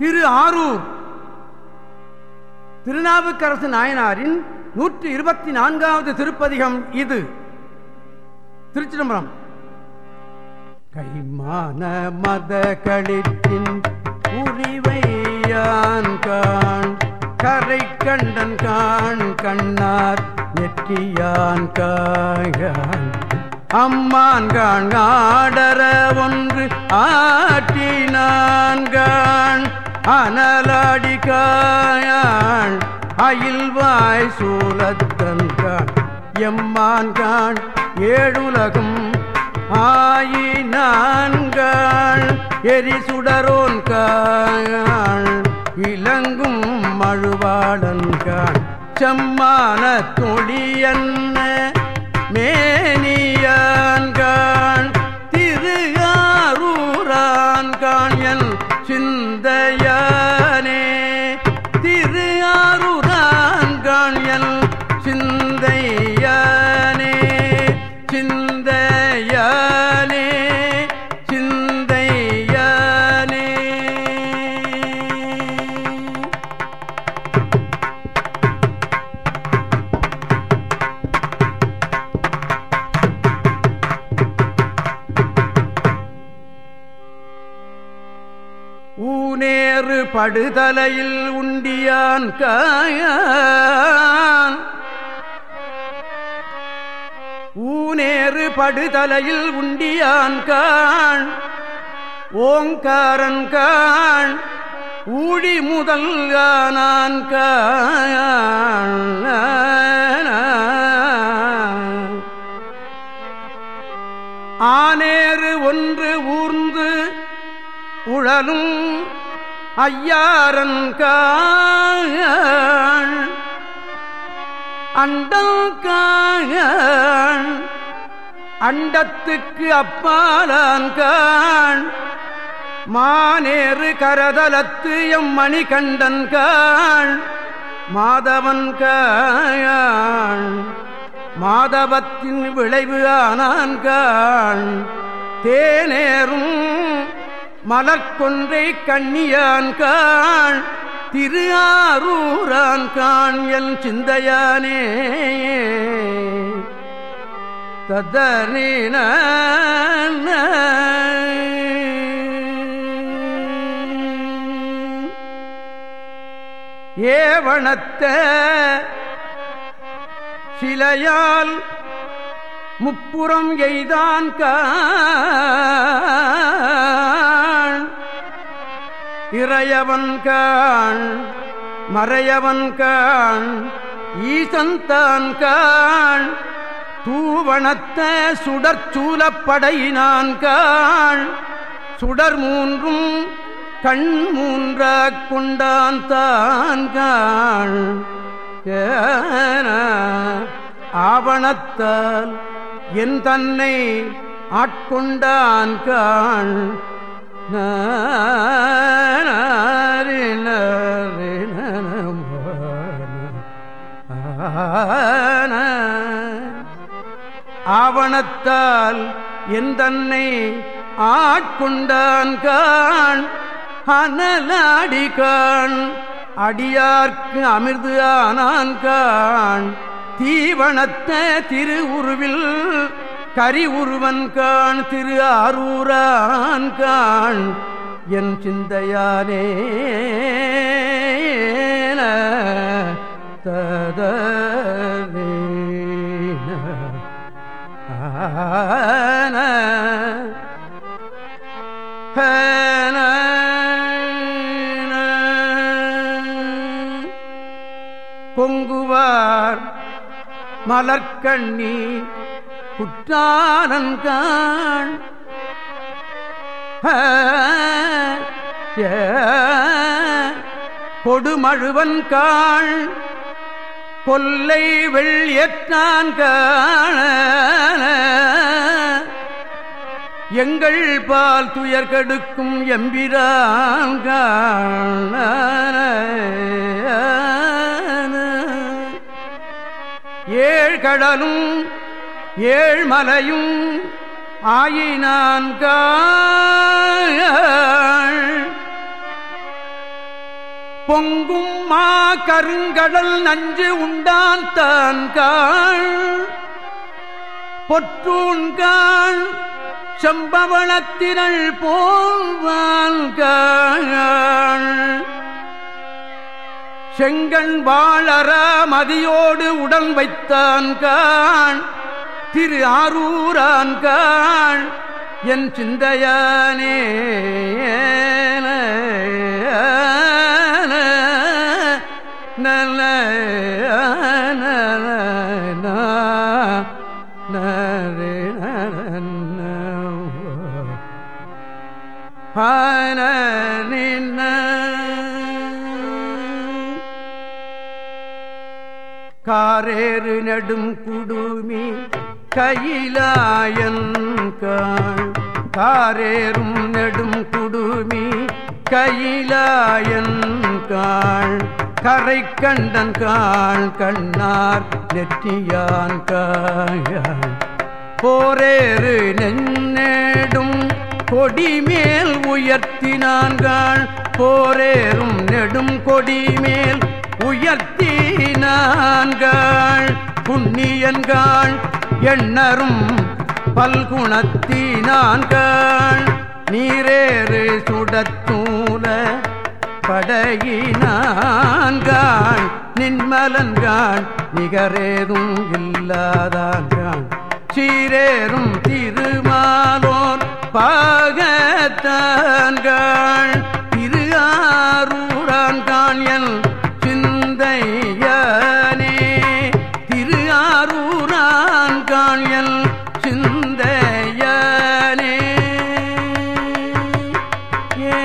திரு ஆரூர். திருநாவுக்கரசு நாயனாரின் நூற்றி இருபத்தி நான்காவது திருப்பதிகம் இது. திருச்சிதம்பரம். கைமான மத களிற்றின் உரிவையான் கான் கரை கண்டன் கான் கண்ணார் நெற்றியான் காயான் அம்மான் கான் ஆடர ஒன்று ஆட்டினான் கான் அனலாடி காயான் அயில்வாய் சூலத்தன் கான் எம்மான் கான் ஏழுலகும் ஆயினான்காள் எரி சுடரோன் காள் இலங்கும் மழுவாளன்காள் செம்மான தொழியன்ன மேனியான் படுதலையில் உண்டியான் காயான். ஊனேறு படுதலையில் உண்டியான் காண் ஓங்காரன் காண் ஊழி முதல் நான் ஆனேறு ஒன்று ஊர்ந்து உழலும் ஐயாரன் காண் அண்டத்துக்கு அப்பாலான் கான் மானேறு கரதலத்து எம் மணி கண்டன் கான் மாதவன் கான் மாதவத்தின் விளைவு ஆனான் கான் தேனேறும் மலர்கொன்றை கண்ணியான் கான் திரு ஆரூரான் கான் என் சிந்தையானே. ததனீன ஏவணத்த சிலையால் முப்புறம் எய்தான் கா இறையவன் காண் மறையவன் காண் ஈசந்தான் காண் தூவணத்த சுடற்சூலப்படையினான் காண். சுடர் மூன்றும் கண் மூன்றாக் கொண்டான் தான் காண். ஆவணத்தால் என் தன்னை ஆட்கொண்டான் கான் ஆவணத்தால் என் தன்னை ஆட்கொண்டான் கான் அனலாடி கான். அடியார்க்கு அமிர்து ஆனான் கான் தீவனத்த திருவுருவில் கரி உருவன் கான் திரு ஆரூரான் கான். என் சிந்தையானே ததரீன மலர்கண்ணி குற்றானன்கான் கொடுமழுவன் காள். கொல்லை வெள்ளியற்றான் காண. எங்கள் பால் துயர் கெடுக்கும் எம்பிரான் காண. ஏழ் கடலும் ஏழ் மலையும் ஆயினான் பொங்கும் மா கருங்கடல் நஞ்சு உண்டான் தான்காள் பொற்றூன்காள் செம்பவளத்தினள் போல்வான்காள் செங்கண் வாழற மதியோடு உடன் வைத்தான் கான் திரு ஆரூரான் கான் என் சிந்தையானே நல்ல காரேறு நடும் குடுமி கையிலாயன் காரேறும் நெடும் குடுமி கையிலாயன் காள் கரை கண்டன் காள் கண்ணார் நெற்றியான் காயாள் போரேறு நென்னேடும் கொடிமேல் உயர்த்தினான்காள் போரேறும் நெடும் கொடிமேல் உயர்த்தினான்காள். புண்ணியன்கள் எண்ணரும் பல்குணத்தினான்காள். நீரேறு சுடத்தூல படையினான்காள். நின்மலன்காள் நிகரேதும் இல்லாதான்காள். சீரேறும் திருமாலோர் பாகத்தான்காள். திரு ஆரூரான்கான் என் நான் என் சிந்தையனே ஏ.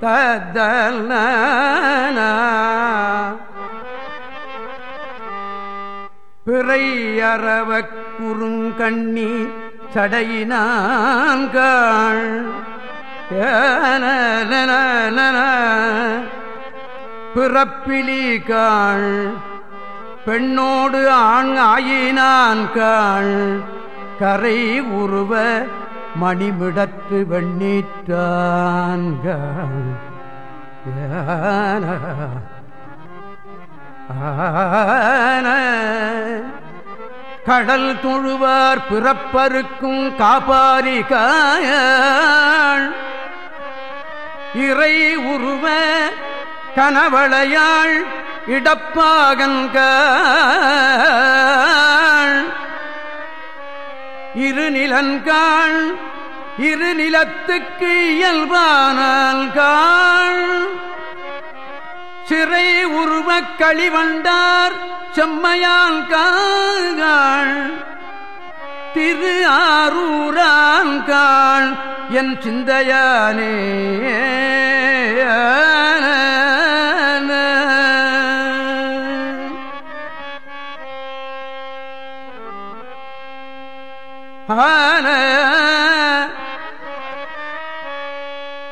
ததல்ன. பிறை அறவ குறுங்கண்ணி காள் பெண்ணோடு ஆண் ஆயினான் காள் கரை உருவ மணிமிடத்து வெண்ணீற்றான்கள். ஆன. கடல் தொழுவார் பிறப்பருக்கும் காப்பாரி இறை உருவ கனவளையாள் இடப்பாகன்காள் இருநிலன்காள் இருநிலத்துக்கு இரு நிலத்துக்கு இயல்பானால்காள் சிறை உருவக் களிவண்டார் செம்மையான் காள் திரு ஆரூரான் காள் என் சிந்தையானே.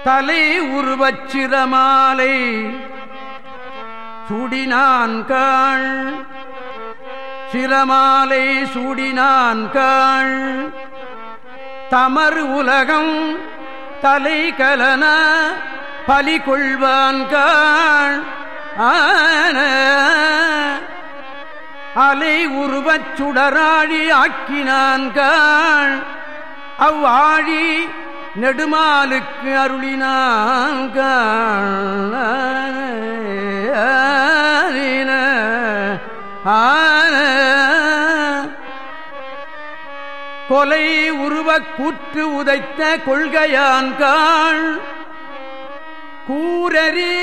தலை உருவச்சிரமாலை சூடினான்காள் சிரமாலை சூடினான்காள் தமர் உலகம் தலை கலன பலி கொள்வான்காள் ஆன அலை உருவச் சுடராழி ஆக்கினான்காள் அவ்வாழி நெடுமாலுக்கு அருளினான் கொலை உருவக் கூற்று உதைத்த கொள்கையான்காள் கூரறி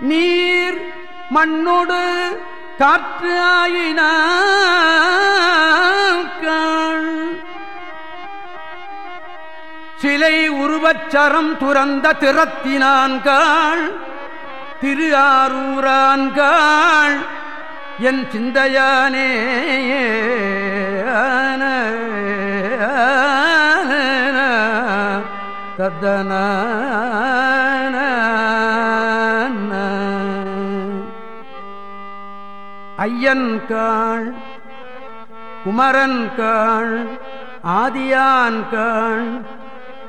நீர் மண்ணோடு காற்று ஆயினான் சிலை உருவச்சரம் துறந்த திறத்தினான்காள் திரு ஆரூரான்காள் என் சிந்தையானே தத்தன ஐயன் காள் குமரன் காள் ஆதியான் காள்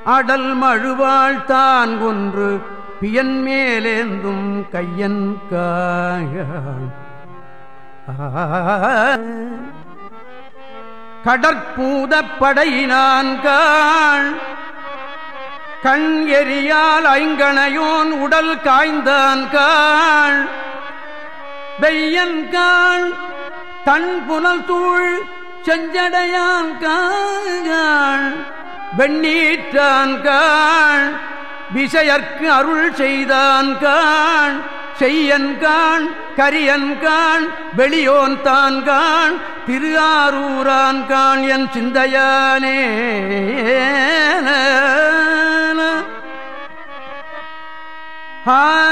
அடல் மழுவாள் தான் ஒன்று பியன் மேலேந்தும் கையன் கடற்பூத படையினான்காள் கண் எரியால் ஐங்கணையோன் உடல் காய்ந்தான்காள் வெய்யன்காள் தன் புனல் தூள் செஞ்சடையான்காள் வெண்ணீற்றான்காள் வெண்ணீற்றான் விசையற்கு அருள் செய்தான்காள் கான் கரியன்கான் வெளியோன் தான்கான் திரு ஆரூரான்கான் என் சிந்தையானே. ஆ.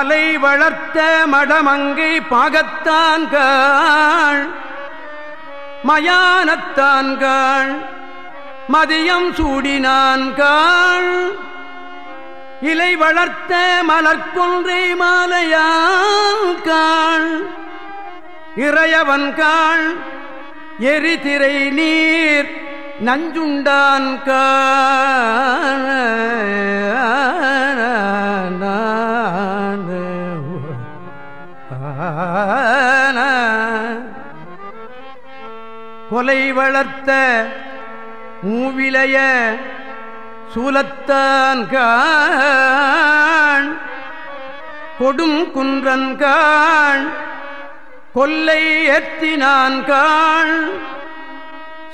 மாலை வளர்த்த மடமங்கை பாகத்தான்காள். மயானத்தான்காள். மதியம் சூடினான்காள். இலை வளர்த்த மலர்கொன்றை மாலையான்காள். இறையவன்காள் எரிதிரை நீர் நஞ்சுண்டான் கொலை வளர்த்த மூவிலைய சூலத்தான் கொடும் குன்றன் காள் கொல்லை ஏற்றினான் காள்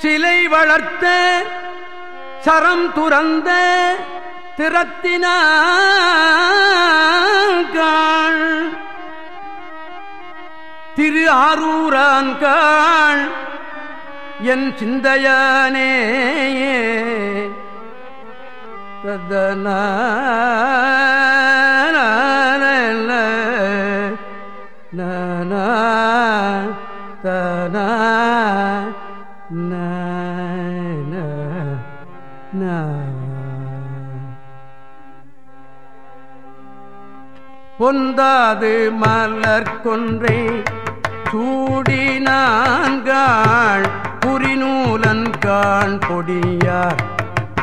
சிலை வளர்த்த சரம் துறந்த திறத்தினாள் திரு ஆரூரான் காள் என் சிந்தையானே ததன தன பொந்தாது மலர்கொன்றை சூடி நான்காள் புரிநூலன் காண் பொடியார்.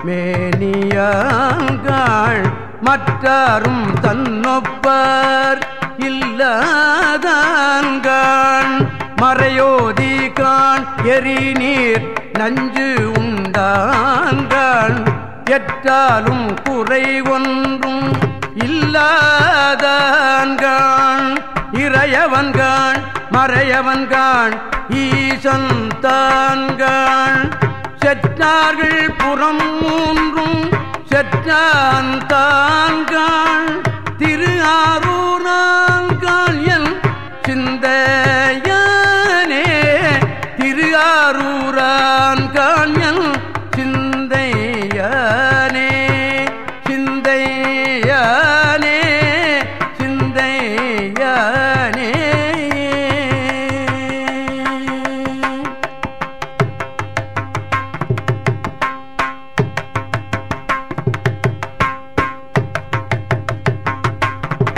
மேனியாள் மற்றாரும் தன்னொப்பர். இல்லாதான்கான் மறையோதி கான் எரி நீர் நஞ்சு உண்டான்கான் எற்றாலும் குறை ஒன்றும் இல்லாதான்கான் இறையவன்கான் மறையவன்கான் ஈசன் தான்கான் செற்றார்கள் புறம் மூன்றும் செற்றான் தான்கான் திரு ஆரூரான்கான் என் சிந்தையானே திரு ஆரூரா